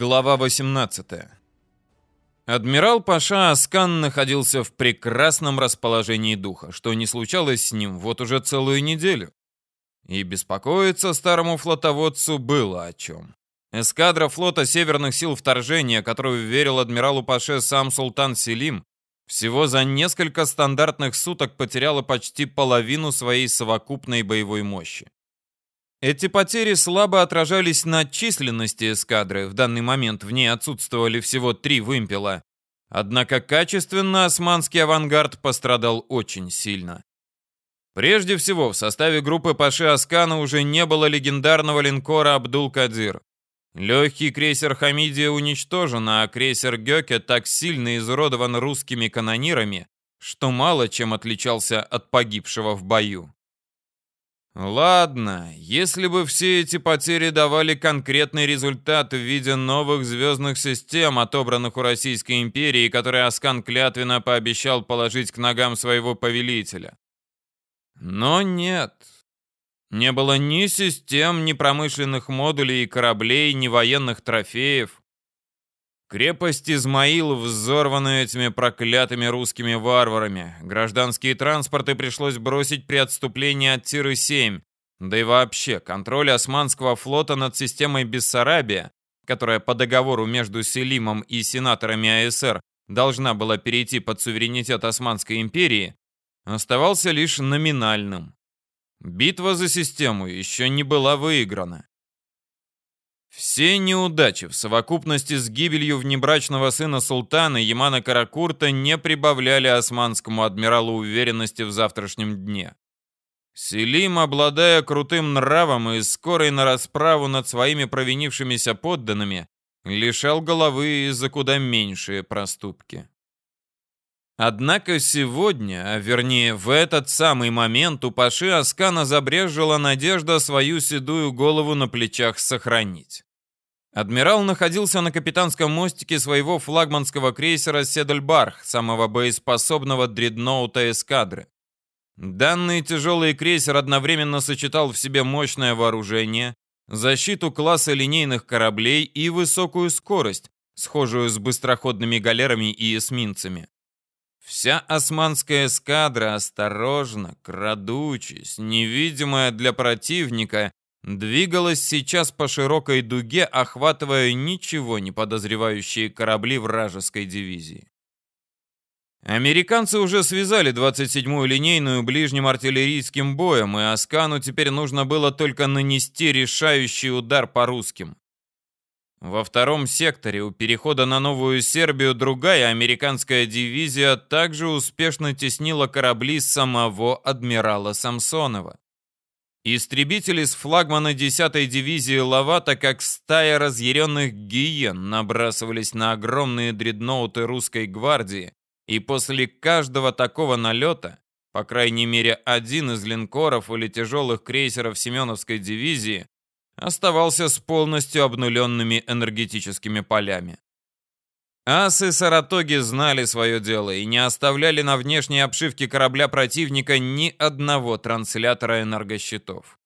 Глава 18. Адмирал Паша Аскан находился в прекрасном расположении духа, что не случалось с ним вот уже целую неделю. И беспокоиться старому флотоводцу было о чем. Эскадра флота Северных сил вторжения, которую верил адмиралу Паше сам султан Селим, всего за несколько стандартных суток потеряла почти половину своей совокупной боевой мощи. Эти потери слабо отражались на численности эскадры, в данный момент в ней отсутствовали всего три вымпела. Однако качественно османский авангард пострадал очень сильно. Прежде всего, в составе группы Паши Аскана уже не было легендарного линкора Абдул-Кадир. Легкий крейсер Хамидия уничтожен, а крейсер Гёке так сильно изуродован русскими канонирами, что мало чем отличался от погибшего в бою. Ладно, если бы все эти потери давали конкретный результат в виде новых звездных систем, отобранных у Российской империи, которые Аскан клятвенно пообещал положить к ногам своего повелителя. Но нет. Не было ни систем, ни промышленных модулей и кораблей, ни военных трофеев. Крепость Измаил взорвана этими проклятыми русскими варварами. Гражданские транспорты пришлось бросить при отступлении от Тиры-7. Да и вообще, контроль османского флота над системой Бессарабия, которая по договору между Селимом и сенаторами АСР должна была перейти под суверенитет Османской империи, оставался лишь номинальным. Битва за систему еще не была выиграна. Все неудачи в совокупности с гибелью внебрачного сына султана Ямана Каракурта не прибавляли османскому адмиралу уверенности в завтрашнем дне. Селим, обладая крутым нравом и скорой на расправу над своими провинившимися подданными, лишал головы за куда меньшие проступки. Однако сегодня, а вернее в этот самый момент, у Паши Аскана забрежила надежда свою седую голову на плечах сохранить. Адмирал находился на капитанском мостике своего флагманского крейсера «Седельбарх», самого боеспособного дредноута эскадры. Данный тяжелый крейсер одновременно сочетал в себе мощное вооружение, защиту класса линейных кораблей и высокую скорость, схожую с быстроходными галерами и эсминцами. Вся османская эскадра осторожно, крадучись, невидимая для противника, двигалась сейчас по широкой дуге, охватывая ничего не подозревающие корабли вражеской дивизии. Американцы уже связали 27-ю линейную ближним артиллерийским боем, и Аскану теперь нужно было только нанести решающий удар по русским. Во втором секторе у перехода на Новую Сербию другая американская дивизия также успешно теснила корабли самого адмирала Самсонова. Истребители с флагмана 10-й дивизии Лавата, как стая разъяренных гиен, набрасывались на огромные дредноуты русской гвардии, и после каждого такого налета, по крайней мере один из линкоров или тяжелых крейсеров Семеновской дивизии, оставался с полностью обнуленными энергетическими полями. Асы Саратоги знали свое дело и не оставляли на внешней обшивке корабля противника ни одного транслятора энергощитов.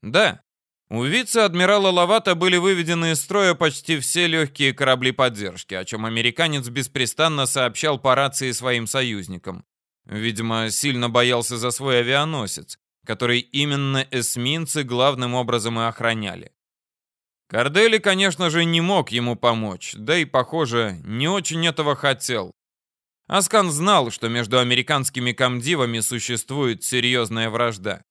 Да, у вице-адмирала Лавата были выведены из строя почти все легкие корабли поддержки, о чем американец беспрестанно сообщал по рации своим союзникам. Видимо, сильно боялся за свой авианосец, который именно эсминцы главным образом и охраняли. Кардели, конечно же, не мог ему помочь, да и, похоже, не очень этого хотел. Аскан знал, что между американскими комдивами существует серьезная вражда.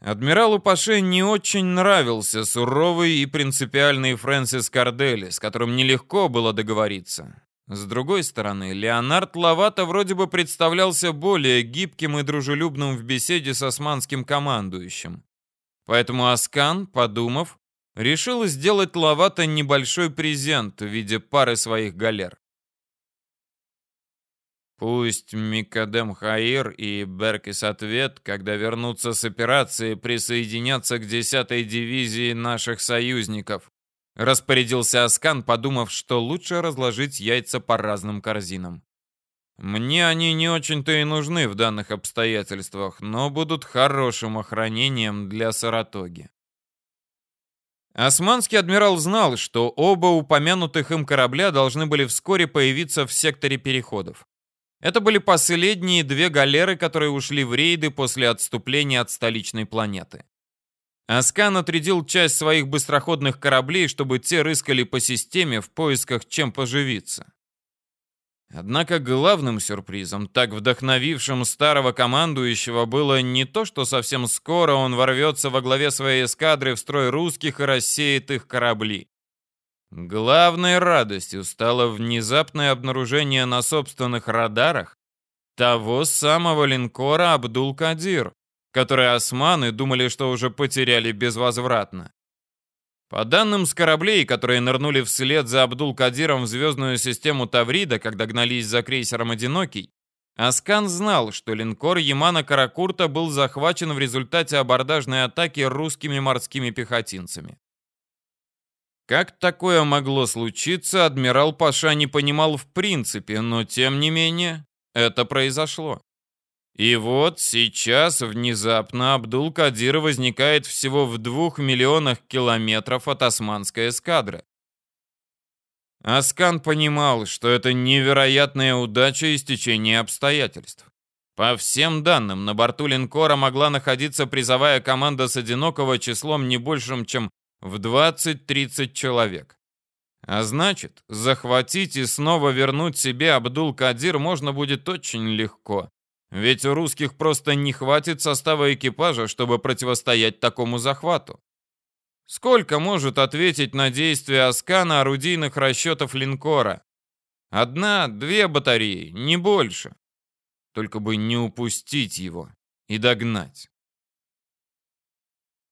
Адмиралу Паше не очень нравился суровый и принципиальный Фрэнсис Кардели, с которым нелегко было договориться. С другой стороны, Леонард Лавата вроде бы представлялся более гибким и дружелюбным в беседе с османским командующим. Поэтому Аскан, подумав, решил сделать Лавата небольшой презент в виде пары своих галер. Пусть Микадем Хаир и Беркис Ответ, когда вернутся с операции, присоединятся к 10-й дивизии наших союзников. Распорядился Аскан, подумав, что лучше разложить яйца по разным корзинам. Мне они не очень-то и нужны в данных обстоятельствах, но будут хорошим охранением для Саратоги. Османский адмирал знал, что оба упомянутых им корабля должны были вскоре появиться в секторе переходов. Это были последние две галеры, которые ушли в рейды после отступления от столичной планеты. Аскан отрядил часть своих быстроходных кораблей, чтобы те рыскали по системе в поисках чем поживиться. Однако главным сюрпризом, так вдохновившим старого командующего, было не то, что совсем скоро он ворвется во главе своей эскадры в строй русских и рассеет их корабли. Главной радостью стало внезапное обнаружение на собственных радарах того самого линкора «Абдул-Кадир», который османы думали, что уже потеряли безвозвратно. По данным с кораблей, которые нырнули вслед за Абдул-Кадиром в звездную систему Таврида, когда гнались за крейсером «Одинокий», Аскан знал, что линкор Ямана Каракурта был захвачен в результате абордажной атаки русскими морскими пехотинцами. Как такое могло случиться, адмирал Паша не понимал в принципе, но тем не менее это произошло. И вот сейчас внезапно Абдул-Кадир возникает всего в двух миллионах километров от османской эскадры. Аскан понимал, что это невероятная удача и стечение обстоятельств. По всем данным, на борту линкора могла находиться призовая команда с одинокого числом не большим, чем в 20-30 человек. А значит, захватить и снова вернуть себе Абдул-Кадир можно будет очень легко. Ведь у русских просто не хватит состава экипажа, чтобы противостоять такому захвату. Сколько может ответить на действия Аскана орудийных расчетов линкора? Одна, две батареи, не больше. Только бы не упустить его и догнать.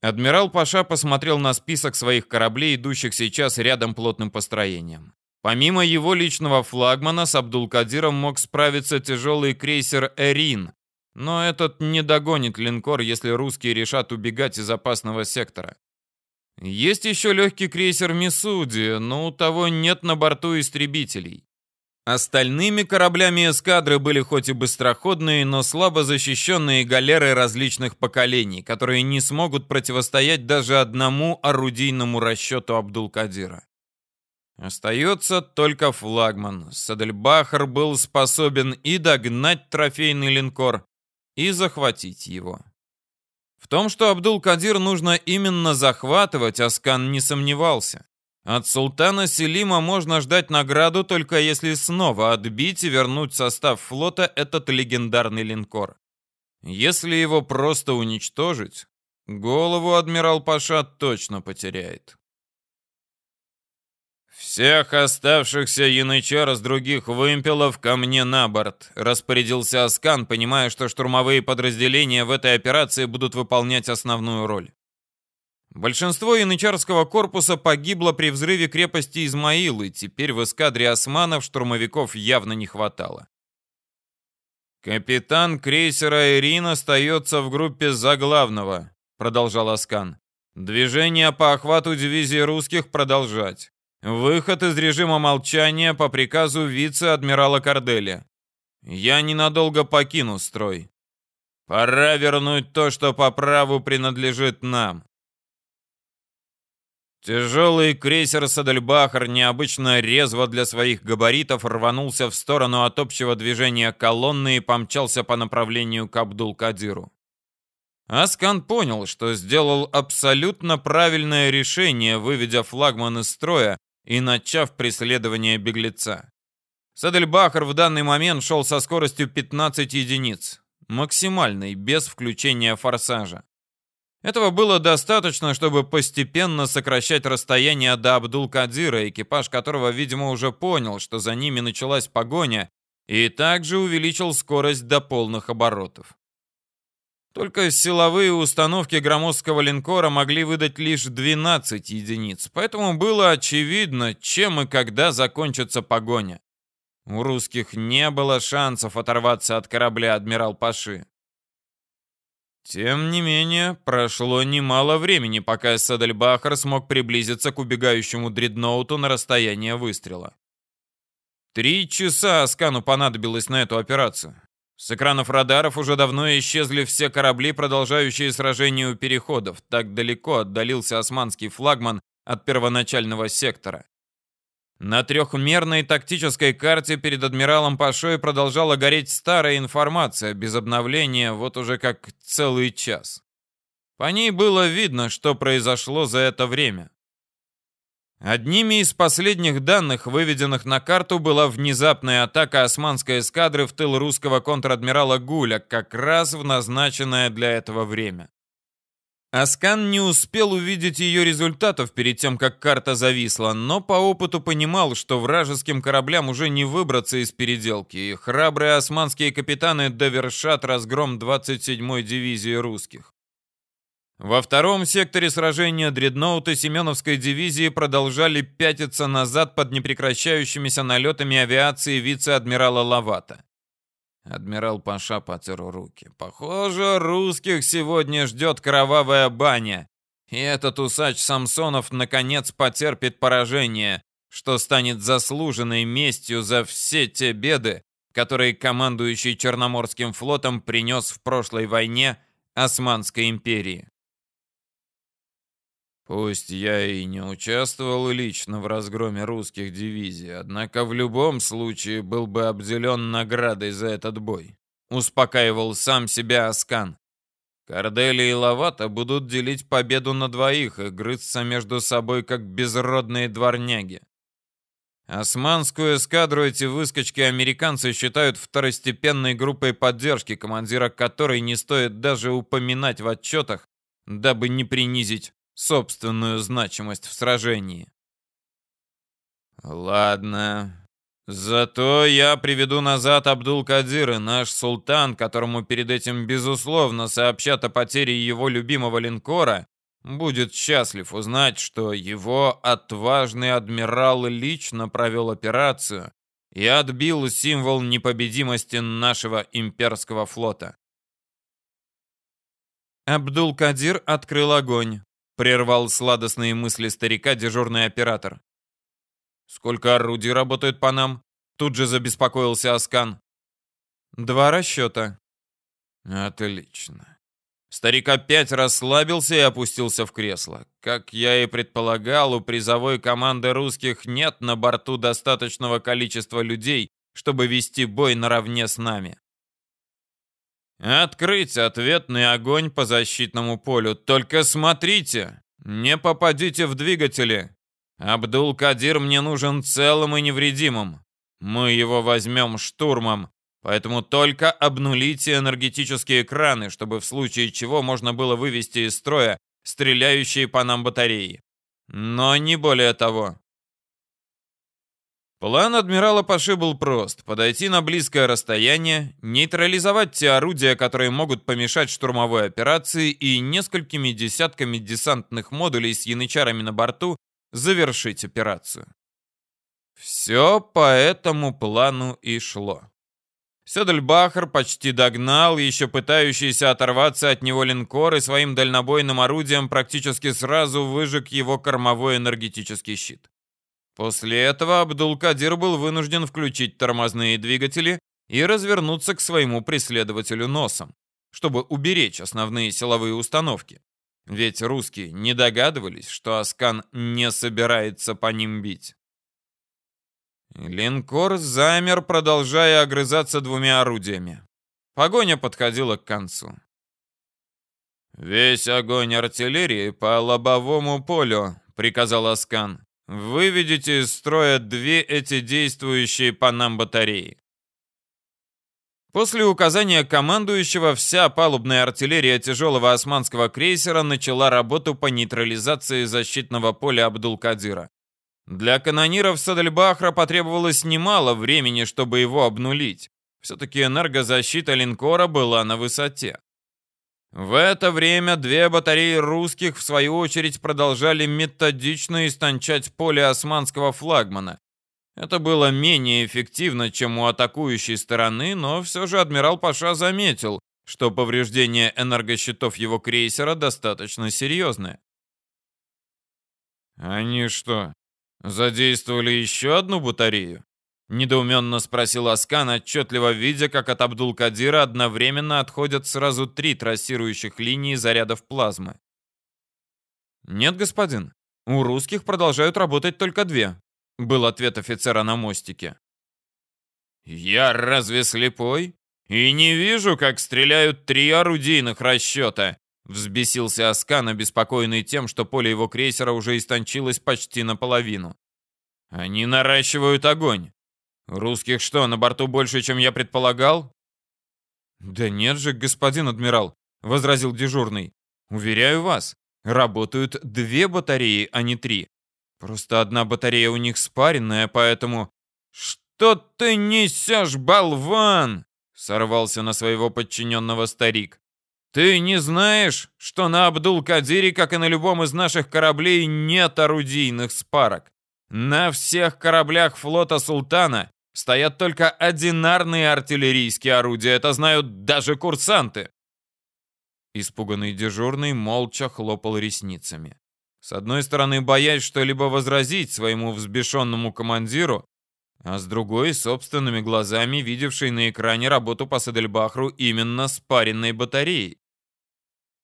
Адмирал Паша посмотрел на список своих кораблей, идущих сейчас рядом плотным построением. Помимо его личного флагмана с Абдулкадиром мог справиться тяжелый крейсер «Эрин», но этот не догонит линкор, если русские решат убегать из опасного сектора. Есть еще легкий крейсер «Мисуди», но у того нет на борту истребителей. Остальными кораблями эскадры были хоть и быстроходные, но слабо защищенные галеры различных поколений, которые не смогут противостоять даже одному орудийному расчету Абдулкадира. Остается только флагман. Садельбахар был способен и догнать трофейный линкор, и захватить его. В том, что Абдул-Кадир нужно именно захватывать, Аскан не сомневался. От султана Селима можно ждать награду, только если снова отбить и вернуть состав флота этот легендарный линкор. Если его просто уничтожить, голову адмирал Паша точно потеряет. «Всех оставшихся янычар с других вымпелов ко мне на борт», распорядился Аскан, понимая, что штурмовые подразделения в этой операции будут выполнять основную роль. Большинство янычарского корпуса погибло при взрыве крепости Измаил, и теперь в эскадре османов штурмовиков явно не хватало. «Капитан крейсера «Ирин» остается в группе заглавного», — продолжал Аскан. «Движение по охвату дивизии русских продолжать. Выход из режима молчания по приказу вице-адмирала Корделя. Я ненадолго покину строй. Пора вернуть то, что по праву принадлежит нам. Тяжелый крейсер Садельбахар необычно резво для своих габаритов рванулся в сторону от общего движения колонны и помчался по направлению к Абдул-Кадиру. Аскан понял, что сделал абсолютно правильное решение, выведя флагман из строя и начав преследование беглеца. Садельбахар в данный момент шел со скоростью 15 единиц, максимальной, без включения форсажа. Этого было достаточно, чтобы постепенно сокращать расстояние до Абдул-Кадира, экипаж которого, видимо, уже понял, что за ними началась погоня, и также увеличил скорость до полных оборотов. Только силовые установки громоздкого линкора могли выдать лишь 12 единиц, поэтому было очевидно, чем и когда закончится погоня. У русских не было шансов оторваться от корабля адмирал Паши. Тем не менее, прошло немало времени, пока Садельбахар смог приблизиться к убегающему дредноуту на расстояние выстрела. Три часа Аскану понадобилось на эту операцию. С экранов радаров уже давно исчезли все корабли, продолжающие сражение у переходов. Так далеко отдалился османский флагман от первоначального сектора. На трехмерной тактической карте перед адмиралом Пашой продолжала гореть старая информация, без обновления вот уже как целый час. По ней было видно, что произошло за это время. Одними из последних данных, выведенных на карту, была внезапная атака османской эскадры в тыл русского контр-адмирала Гуля, как раз в назначенное для этого время. Аскан не успел увидеть ее результатов перед тем, как карта зависла, но по опыту понимал, что вражеским кораблям уже не выбраться из переделки, и храбрые османские капитаны довершат разгром 27-й дивизии русских. Во втором секторе сражения дредноуты Семеновской дивизии продолжали пятиться назад под непрекращающимися налетами авиации вице-адмирала Лавата. Адмирал Паша потер руки. Похоже, русских сегодня ждет кровавая баня. И этот усач Самсонов наконец потерпит поражение, что станет заслуженной местью за все те беды, которые командующий Черноморским флотом принес в прошлой войне Османской империи. Пусть я и не участвовал лично в разгроме русских дивизий, однако в любом случае был бы обделен наградой за этот бой. Успокаивал сам себя Аскан. Кардели и Лавата будут делить победу на двоих и грызться между собой, как безродные дворняги. Османскую эскадру эти выскочки американцы считают второстепенной группой поддержки, командира которой не стоит даже упоминать в отчетах, дабы не принизить собственную значимость в сражении. Ладно. Зато я приведу назад Абдул-Кадир наш султан, которому перед этим безусловно сообщат о потере его любимого линкора, будет счастлив узнать, что его отважный адмирал лично провел операцию и отбил символ непобедимости нашего имперского флота. Абдул-Кадир открыл огонь. Прервал сладостные мысли старика дежурный оператор. «Сколько орудий работают по нам?» Тут же забеспокоился Аскан. «Два расчета». «Отлично». Старик опять расслабился и опустился в кресло. Как я и предполагал, у призовой команды русских нет на борту достаточного количества людей, чтобы вести бой наравне с нами. Открыть ответный огонь по защитному полю. Только смотрите, не попадите в двигатели. Абдул-Кадир мне нужен целым и невредимым. Мы его возьмем штурмом, поэтому только обнулите энергетические экраны, чтобы в случае чего можно было вывести из строя стреляющие по нам батареи. Но не более того. План адмирала Паши был прост. Подойти на близкое расстояние, нейтрализовать те орудия, которые могут помешать штурмовой операции, и несколькими десятками десантных модулей с янычарами на борту завершить операцию. Все по этому плану и шло. Седельбахер почти догнал еще пытающийся оторваться от него линкор и своим дальнобойным орудием практически сразу выжег его кормовой энергетический щит. После этого Абдул-Кадир был вынужден включить тормозные двигатели и развернуться к своему преследователю носом, чтобы уберечь основные силовые установки. Ведь русские не догадывались, что Аскан не собирается по ним бить. Линкор замер, продолжая огрызаться двумя орудиями. Погоня подходила к концу. «Весь огонь артиллерии по лобовому полю», — приказал Аскан. Выведите из строя две эти действующие по нам батареи. После указания командующего вся палубная артиллерия тяжелого османского крейсера начала работу по нейтрализации защитного поля Абдул-Кадира. Для канониров Садальбахра потребовалось немало времени, чтобы его обнулить. Все-таки энергозащита линкора была на высоте. В это время две батареи русских, в свою очередь, продолжали методично истончать поле османского флагмана. Это было менее эффективно, чем у атакующей стороны, но все же адмирал Паша заметил, что повреждение энергощитов его крейсера достаточно серьезное. «Они что, задействовали еще одну батарею?» Недоуменно спросил Аскан, отчетливо видя, как от Абдул-Кадира одновременно отходят сразу три трассирующих линии зарядов плазмы. «Нет, господин. У русских продолжают работать только две, был ответ офицера на мостике. Я разве слепой? И не вижу, как стреляют три орудийных расчета. Взбесился Аскан, обеспокоенный тем, что поле его крейсера уже истончилось почти наполовину. Они наращивают огонь. Русских что, на борту больше, чем я предполагал? Да нет же, господин адмирал, возразил дежурный. Уверяю вас, работают две батареи, а не три. Просто одна батарея у них спаренная, поэтому... Что ты несешь, болван? Сорвался на своего подчиненного старик. Ты не знаешь, что на Абдул-Кадире, как и на любом из наших кораблей, нет орудийных спарок? На всех кораблях флота Султана стоят только одинарные артиллерийские орудия, это знают даже курсанты. Испуганный дежурный молча хлопал ресницами. С одной стороны, боясь что-либо возразить своему взбешенному командиру, а с другой, собственными глазами видевший на экране работу по Садельбахру именно с паренной батареей.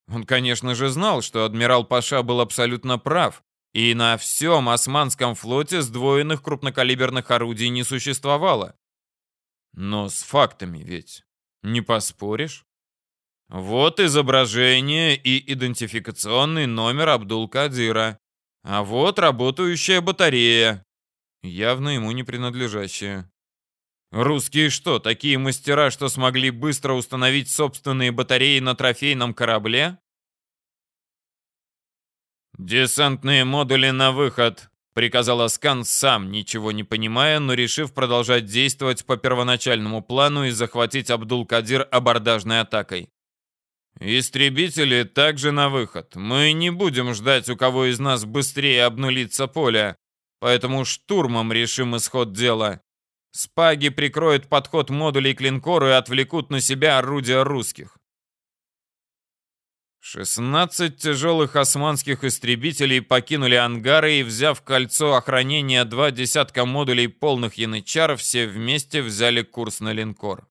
Он, конечно же, знал, что адмирал Паша был абсолютно прав, и на всем османском флоте сдвоенных крупнокалиберных орудий не существовало. Но с фактами ведь не поспоришь. Вот изображение и идентификационный номер Абдул-Кадира. А вот работающая батарея, явно ему не принадлежащая. Русские что, такие мастера, что смогли быстро установить собственные батареи на трофейном корабле? «Десантные модули на выход», — приказал Аскан сам, ничего не понимая, но решив продолжать действовать по первоначальному плану и захватить Абдул-Кадир абордажной атакой. «Истребители также на выход. Мы не будем ждать, у кого из нас быстрее обнулится поле, поэтому штурмом решим исход дела. Спаги прикроют подход модулей к линкору и отвлекут на себя орудия русских. 16 тяжелых османских истребителей покинули ангары и, взяв кольцо охранения два десятка модулей полных янычар, все вместе взяли курс на линкор.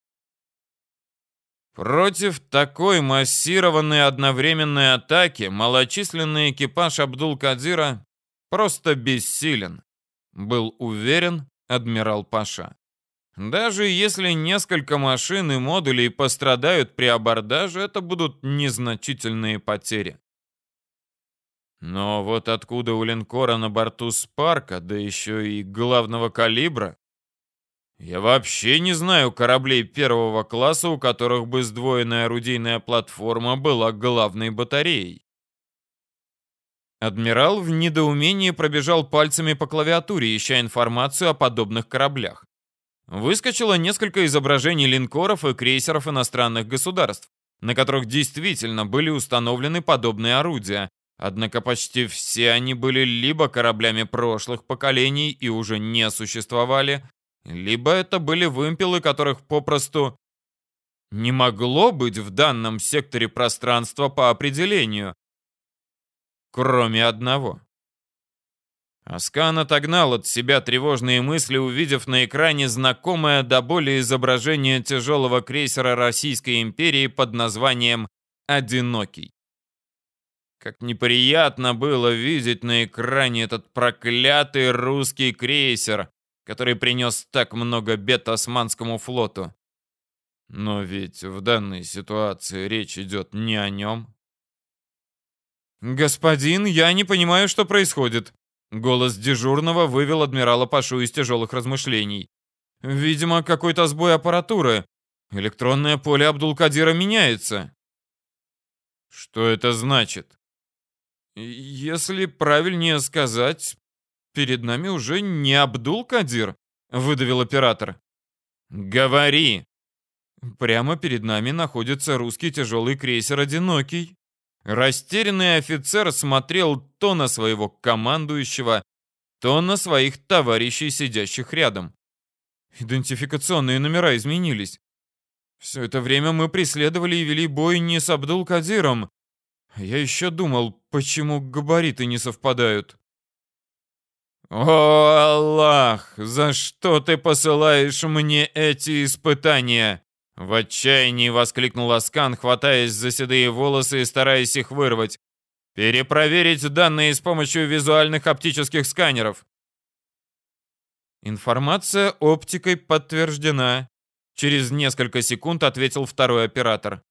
Против такой массированной одновременной атаки малочисленный экипаж Абдул-Кадира просто бессилен, был уверен адмирал Паша. Даже если несколько машин и модулей пострадают при абордаже, это будут незначительные потери. Но вот откуда у линкора на борту Спарка, да еще и главного калибра? Я вообще не знаю кораблей первого класса, у которых бы сдвоенная орудийная платформа была главной батареей. Адмирал в недоумении пробежал пальцами по клавиатуре, ища информацию о подобных кораблях. Выскочило несколько изображений линкоров и крейсеров иностранных государств, на которых действительно были установлены подобные орудия, однако почти все они были либо кораблями прошлых поколений и уже не существовали, либо это были вымпелы, которых попросту не могло быть в данном секторе пространства по определению, кроме одного. Аскан отогнал от себя тревожные мысли, увидев на экране знакомое до боли изображение тяжелого крейсера Российской империи под названием «Одинокий». Как неприятно было видеть на экране этот проклятый русский крейсер, который принес так много бед Османскому флоту. Но ведь в данной ситуации речь идет не о нем. «Господин, я не понимаю, что происходит». Голос дежурного вывел адмирала Пашу из тяжелых размышлений. «Видимо, какой-то сбой аппаратуры. Электронное поле Абдул-Кадира меняется». «Что это значит?» «Если правильнее сказать, перед нами уже не Абдул-Кадир», — выдавил оператор. «Говори!» Прямо перед нами находится русский тяжелый крейсер «Одинокий». Растерянный офицер смотрел то на своего командующего, то на своих товарищей, сидящих рядом. Идентификационные номера изменились. Все это время мы преследовали и вели бой не с Абдул-Кадиром. Я еще думал, почему габариты не совпадают. «О, Аллах, за что ты посылаешь мне эти испытания?» В отчаянии воскликнул Аскан, хватаясь за седые волосы и стараясь их вырвать. Перепроверить данные с помощью визуальных оптических сканеров. Информация оптикой подтверждена. Через несколько секунд ответил второй оператор.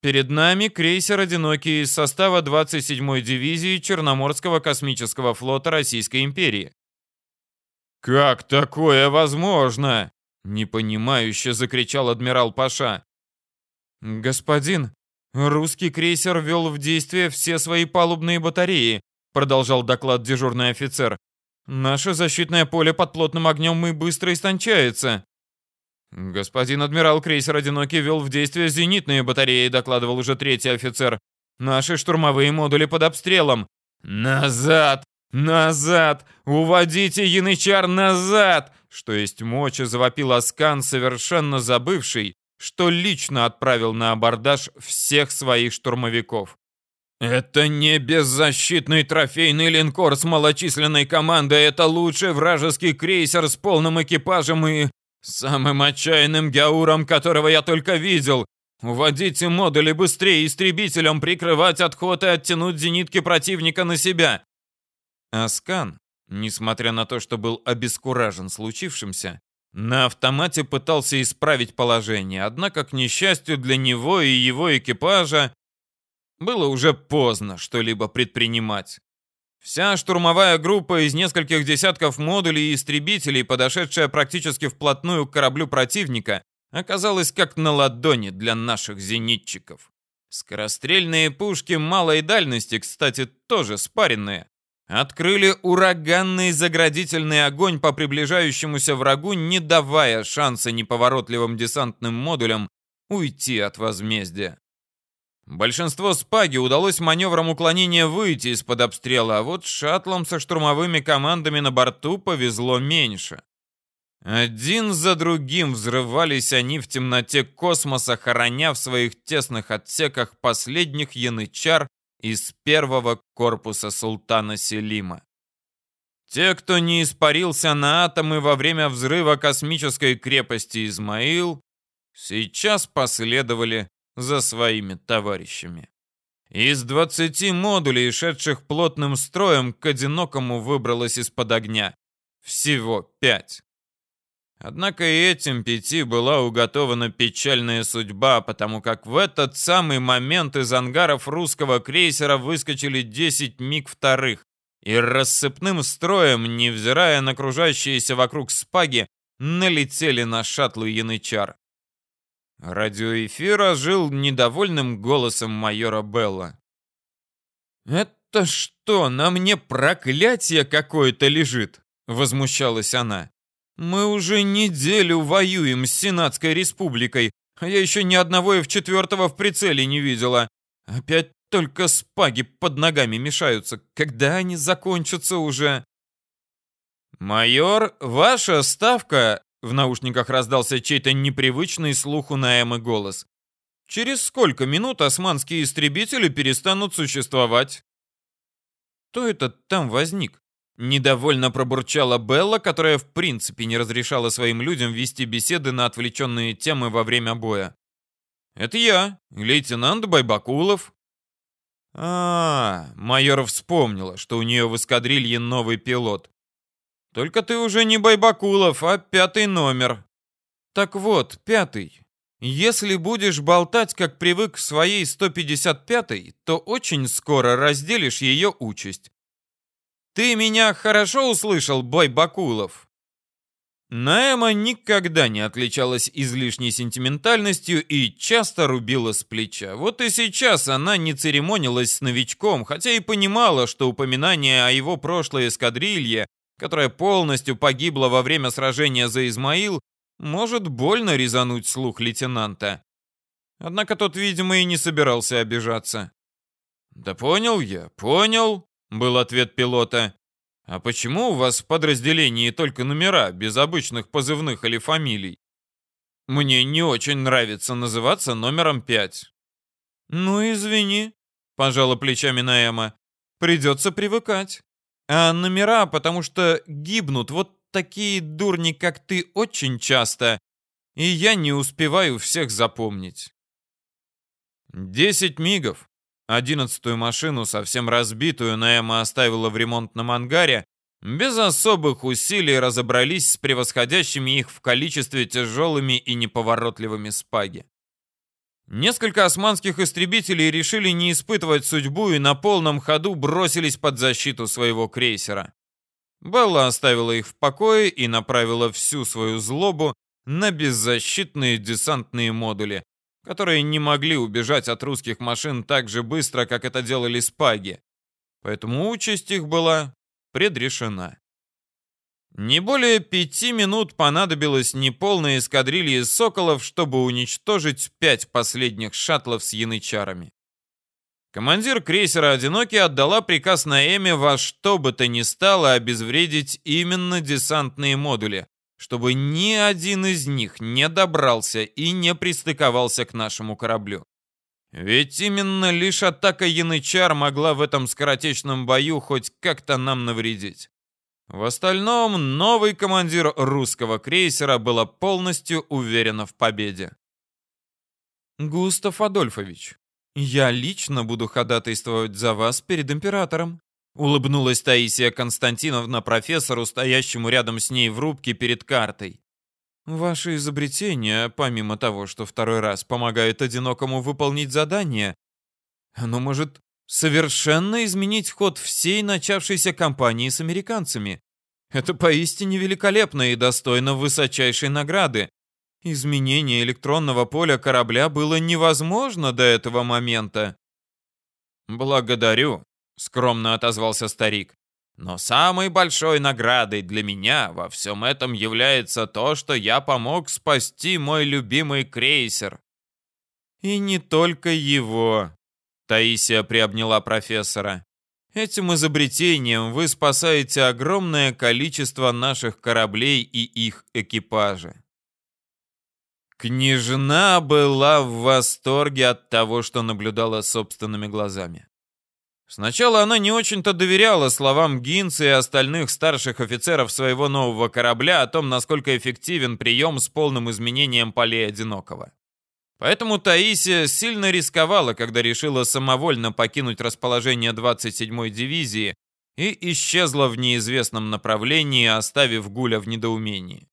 Перед нами крейсер «Одинокий» из состава 27-й дивизии Черноморского космического флота Российской империи. «Как такое возможно?» — непонимающе закричал адмирал Паша. «Господин, русский крейсер ввел в действие все свои палубные батареи», продолжал доклад дежурный офицер. «Наше защитное поле под плотным огнем и быстро истончается». «Господин адмирал, крейсер «Одинокий» ввел в действие зенитные батареи», докладывал уже третий офицер. «Наши штурмовые модули под обстрелом». «Назад! Назад! Уводите янычар назад!» Что есть мочи, завопил Аскан, совершенно забывший, что лично отправил на абордаж всех своих штурмовиков. «Это не беззащитный трофейный линкор с малочисленной командой, это лучший вражеский крейсер с полным экипажем и самым отчаянным гяуром, которого я только видел. Уводите модули быстрее истребителям, прикрывать отход и оттянуть зенитки противника на себя». Аскан, несмотря на то, что был обескуражен случившимся, на автомате пытался исправить положение, однако, к несчастью для него и его экипажа, было уже поздно что-либо предпринимать. Вся штурмовая группа из нескольких десятков модулей и истребителей, подошедшая практически вплотную к кораблю противника, оказалась как на ладони для наших зенитчиков. Скорострельные пушки малой дальности, кстати, тоже спаренные, открыли ураганный заградительный огонь по приближающемуся врагу, не давая шанса неповоротливым десантным модулям уйти от возмездия. Большинство спаги удалось маневром уклонения выйти из-под обстрела, а вот шаттлам со штурмовыми командами на борту повезло меньше. Один за другим взрывались они в темноте космоса, хороня в своих тесных отсеках последних янычар из первого корпуса султана Селима. Те, кто не испарился на атомы во время взрыва космической крепости Измаил, сейчас последовали за своими товарищами. Из 20 модулей, шедших плотным строем, к одинокому выбралось из-под огня. Всего пять. Однако и этим пяти была уготована печальная судьба, потому как в этот самый момент из ангаров русского крейсера выскочили 10 миг вторых и рассыпным строем, невзирая на окружающиеся вокруг спаги, налетели на шаттлы Янычар. Радиоэфир ожил недовольным голосом майора Белла. «Это что, на мне проклятие какое-то лежит?» — возмущалась она. Мы уже неделю воюем с Сенатской республикой, а я еще ни одного F4 в прицеле не видела. Опять только спаги под ногами мешаются. Когда они закончатся уже? «Майор, ваша ставка...» В наушниках раздался чей-то непривычный слуху на голос. «Через сколько минут османские истребители перестанут существовать?» Кто это там возник? Недовольно пробурчала Белла, которая в принципе не разрешала своим людям вести беседы на отвлеченные темы во время боя. «Это я, лейтенант Байбакулов». А, -а, -а майор вспомнила, что у нее в эскадрилье новый пилот. «Только ты уже не Байбакулов, а пятый номер». «Так вот, пятый. Если будешь болтать, как привык в своей 155-й, то очень скоро разделишь ее участь. Ты меня хорошо услышал, бой Бакулов?» Наэма никогда не отличалась излишней сентиментальностью и часто рубила с плеча. Вот и сейчас она не церемонилась с новичком, хотя и понимала, что упоминание о его прошлой эскадрилье, которая полностью погибла во время сражения за Измаил, может больно резануть слух лейтенанта. Однако тот, видимо, и не собирался обижаться. «Да понял я, понял», был ответ пилота. А почему у вас в подразделении только номера, без обычных позывных или фамилий? Мне не очень нравится называться номером пять. Ну, извини, пожала плечами Наэма. Придется привыкать. А номера, потому что гибнут вот такие дурни, как ты, очень часто, и я не успеваю всех запомнить. Десять мигов, Одиннадцатую машину, совсем разбитую, Наэма оставила в ремонтном ангаре, без особых усилий разобрались с превосходящими их в количестве тяжелыми и неповоротливыми спаги. Несколько османских истребителей решили не испытывать судьбу и на полном ходу бросились под защиту своего крейсера. Белла оставила их в покое и направила всю свою злобу на беззащитные десантные модули, которые не могли убежать от русских машин так же быстро, как это делали спаги. Поэтому участь их была предрешена. Не более пяти минут понадобилось неполной эскадрилье «Соколов», чтобы уничтожить пять последних шаттлов с янычарами. Командир крейсера «Одинокий» отдала приказ Наэме во что бы то ни стало обезвредить именно десантные модули, чтобы ни один из них не добрался и не пристыковался к нашему кораблю. Ведь именно лишь атака янычар могла в этом скоротечном бою хоть как-то нам навредить. В остальном, новый командир русского крейсера была полностью уверена в победе. «Густав Адольфович, я лично буду ходатайствовать за вас перед императором», улыбнулась Таисия Константиновна профессору, стоящему рядом с ней в рубке перед картой. Ваше изобретение, помимо того, что второй раз помогает одинокому выполнить задание, оно может совершенно изменить ход всей начавшейся кампании с американцами. Это поистине великолепно и достойно высочайшей награды. Изменение электронного поля корабля было невозможно до этого момента. Благодарю, скромно отозвался старик. Но самой большой наградой для меня во всем этом является то, что я помог спасти мой любимый крейсер. И не только его. Таисия приобняла профессора. Этим изобретением вы спасаете огромное количество наших кораблей и их экипажи. Княжна была в восторге от того, что наблюдала собственными глазами. Сначала она не очень-то доверяла словам Гинца и остальных старших офицеров своего нового корабля о том, насколько эффективен прием с полным изменением полей одинокого. Поэтому Таисия сильно рисковала, когда решила самовольно покинуть расположение 27-й дивизии и исчезла в неизвестном направлении, оставив Гуля в недоумении.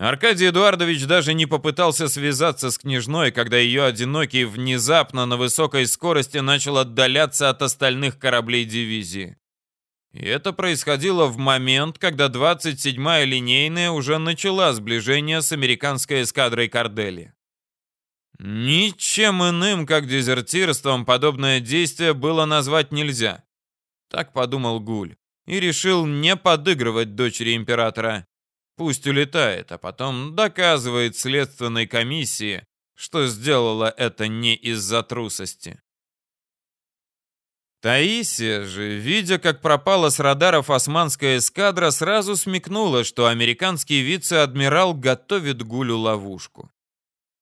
Аркадий Эдуардович даже не попытался связаться с княжной, когда ее одинокий внезапно на высокой скорости начал отдаляться от остальных кораблей дивизии. И это происходило в момент, когда 27-я линейная уже начала сближение с американской эскадрой Кардели. Ничем иным, как дезертирством, подобное действие было назвать нельзя. Так подумал Гуль и решил не подыгрывать дочери императора. Пусть улетает, а потом доказывает следственной комиссии, что сделала это не из-за трусости. Таисия же, видя, как пропала с радаров османская эскадра, сразу смекнула, что американский вице-адмирал готовит Гулю ловушку.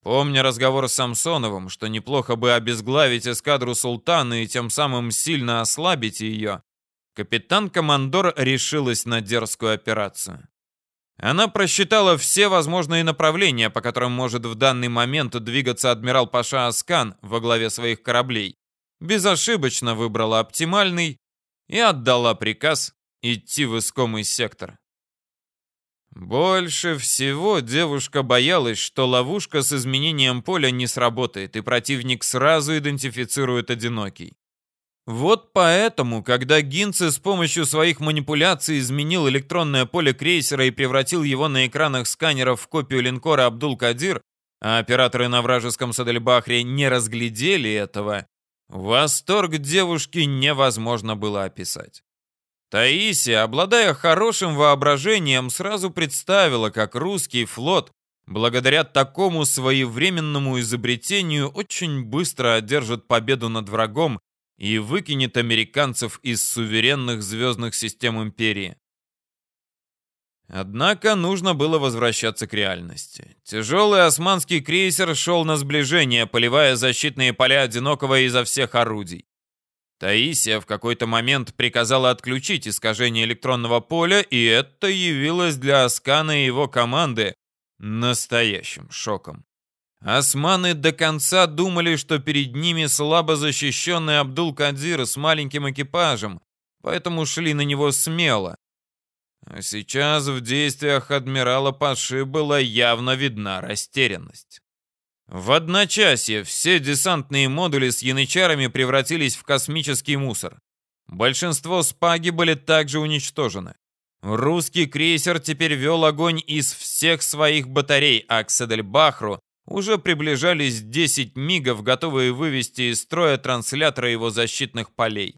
Помня разговор с Самсоновым, что неплохо бы обезглавить эскадру султана и тем самым сильно ослабить ее, капитан-командор решилась на дерзкую операцию. Она просчитала все возможные направления, по которым может в данный момент двигаться адмирал Паша Аскан во главе своих кораблей. Безошибочно выбрала оптимальный и отдала приказ идти в искомый сектор. Больше всего девушка боялась, что ловушка с изменением поля не сработает, и противник сразу идентифицирует одинокий. Вот поэтому, когда Гинце с помощью своих манипуляций изменил электронное поле крейсера и превратил его на экранах сканеров в копию линкора Абдул-Кадир, а операторы на вражеском Садельбахре не разглядели этого, восторг девушки невозможно было описать. Таисия, обладая хорошим воображением, сразу представила, как русский флот, благодаря такому своевременному изобретению, очень быстро одержит победу над врагом и выкинет американцев из суверенных звездных систем империи. Однако нужно было возвращаться к реальности. Тяжелый османский крейсер шел на сближение, поливая защитные поля одинокого изо всех орудий. Таисия в какой-то момент приказала отключить искажение электронного поля, и это явилось для Аскана и его команды настоящим шоком. Османы до конца думали, что перед ними слабо защищенный Абдул-Кадир с маленьким экипажем, поэтому шли на него смело. А сейчас в действиях адмирала Паши была явно видна растерянность. В одночасье все десантные модули с янычарами превратились в космический мусор. Большинство спаги были также уничтожены. Русский крейсер теперь вел огонь из всех своих батарей, а к Седельбахру уже приближались 10 мигов, готовые вывести из строя трансляторы его защитных полей.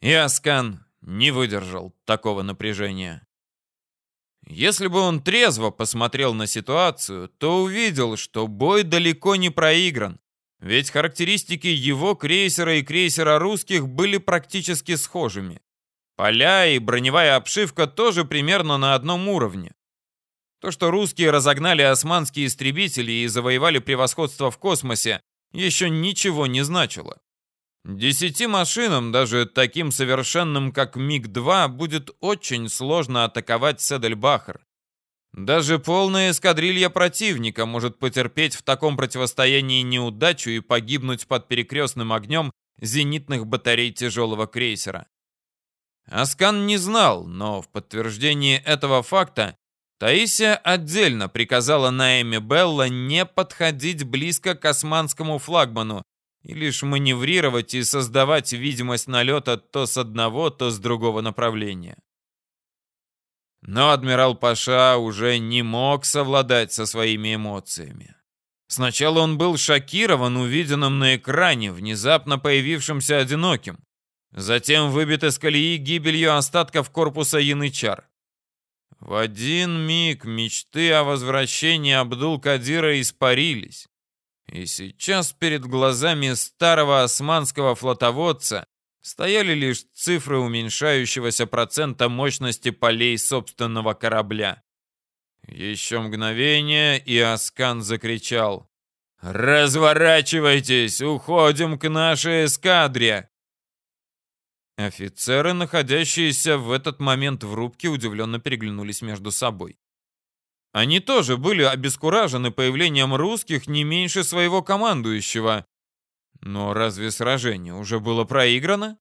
И Аскан не выдержал такого напряжения. Если бы он трезво посмотрел на ситуацию, то увидел, что бой далеко не проигран, ведь характеристики его крейсера и крейсера русских были практически схожими. Поля и броневая обшивка тоже примерно на одном уровне. То, что русские разогнали османские истребители и завоевали превосходство в космосе, еще ничего не значило. Десяти машинам, даже таким совершенным, как МиГ-2, будет очень сложно атаковать Седельбахар. Даже полная эскадрилья противника может потерпеть в таком противостоянии неудачу и погибнуть под перекрестным огнем зенитных батарей тяжелого крейсера. Аскан не знал, но в подтверждении этого факта Таисия отдельно приказала Наэме Белла не подходить близко к османскому флагману, и лишь маневрировать и создавать видимость налета то с одного, то с другого направления. Но адмирал Паша уже не мог совладать со своими эмоциями. Сначала он был шокирован увиденным на экране, внезапно появившимся одиноким. Затем выбит из колеи гибелью остатков корпуса янычар. В один миг мечты о возвращении Абдул-Кадира испарились. И сейчас перед глазами старого османского флотоводца стояли лишь цифры уменьшающегося процента мощности полей собственного корабля. Еще мгновение, и Аскан закричал. «Разворачивайтесь! Уходим к нашей эскадре!» Офицеры, находящиеся в этот момент в рубке, удивленно переглянулись между собой. Они тоже были обескуражены появлением русских не меньше своего командующего. Но разве сражение уже было проиграно?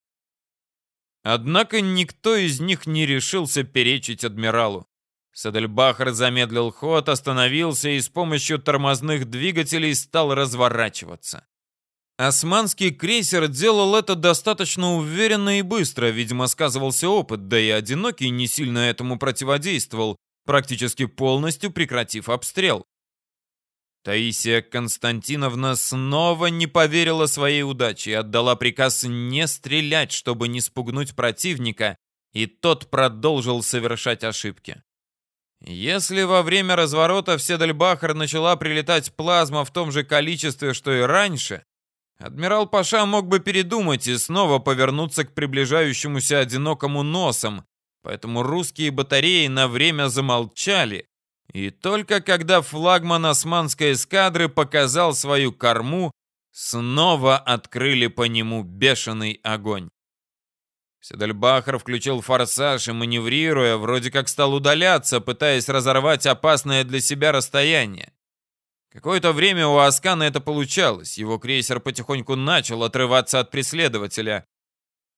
Однако никто из них не решился перечить адмиралу. Садельбахар замедлил ход, остановился и с помощью тормозных двигателей стал разворачиваться. Османский крейсер делал это достаточно уверенно и быстро, видимо, сказывался опыт, да и одинокий не сильно этому противодействовал, практически полностью прекратив обстрел. Таисия Константиновна снова не поверила своей удаче и отдала приказ не стрелять, чтобы не спугнуть противника, и тот продолжил совершать ошибки. Если во время разворота в Седельбахар начала прилетать плазма в том же количестве, что и раньше, адмирал Паша мог бы передумать и снова повернуться к приближающемуся одинокому носом, Поэтому русские батареи на время замолчали, и только когда флагман османской эскадры показал свою корму, снова открыли по нему бешеный огонь. Седельбахар включил форсаж и, маневрируя, вроде как стал удаляться, пытаясь разорвать опасное для себя расстояние. Какое-то время у Аскана это получалось, его крейсер потихоньку начал отрываться от преследователя.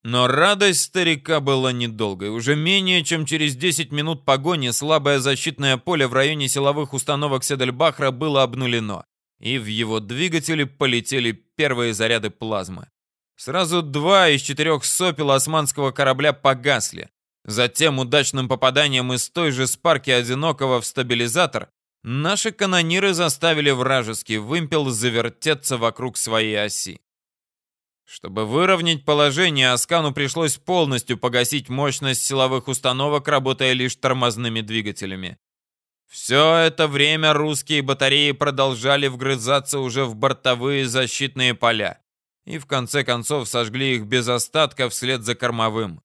Но радость старика была недолгой. Уже менее чем через 10 минут погони слабое защитное поле в районе силовых установок Седельбахра было обнулено, и в его двигатели полетели первые заряды плазмы. Сразу два из четырех сопел османского корабля погасли. Затем удачным попаданием из той же спарки одинокого в стабилизатор наши канониры заставили вражеский вымпел завертеться вокруг своей оси. Чтобы выровнять положение, Аскану пришлось полностью погасить мощность силовых установок, работая лишь тормозными двигателями. Все это время русские батареи продолжали вгрызаться уже в бортовые защитные поля и в конце концов сожгли их без остатка вслед за кормовым.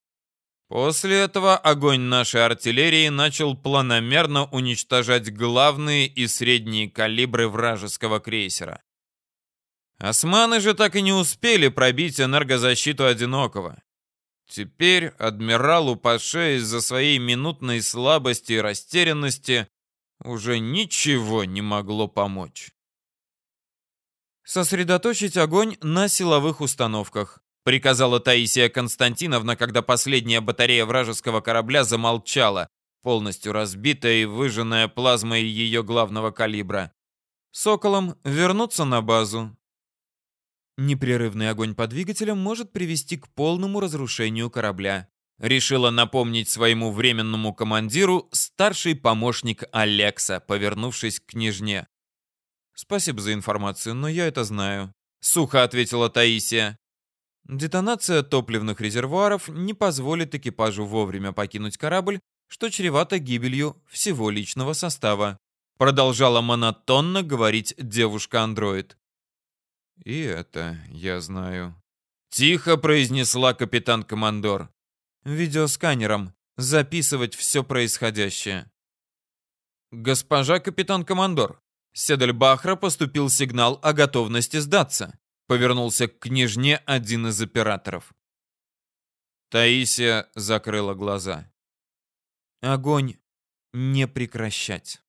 После этого огонь нашей артиллерии начал планомерно уничтожать главные и средние калибры вражеского крейсера. Османы же так и не успели пробить энергозащиту одинокого. Теперь адмиралу Паше из-за своей минутной слабости и растерянности уже ничего не могло помочь. Сосредоточить огонь на силовых установках, приказала Таисия Константиновна, когда последняя батарея вражеского корабля замолчала, полностью разбитая и выжженная плазмой ее главного калибра. Соколом вернуться на базу. Непрерывный огонь по двигателям может привести к полному разрушению корабля. Решила напомнить своему временному командиру старший помощник Алекса, повернувшись к княжне. «Спасибо за информацию, но я это знаю», — сухо ответила Таисия. Детонация топливных резервуаров не позволит экипажу вовремя покинуть корабль, что чревато гибелью всего личного состава. Продолжала монотонно говорить девушка-андроид. «И это я знаю», — тихо произнесла капитан-командор. «Видеосканером записывать все происходящее». «Госпожа капитан-командор, Седельбахра поступил сигнал о готовности сдаться. Повернулся к княжне один из операторов. Таисия закрыла глаза. Огонь не прекращать.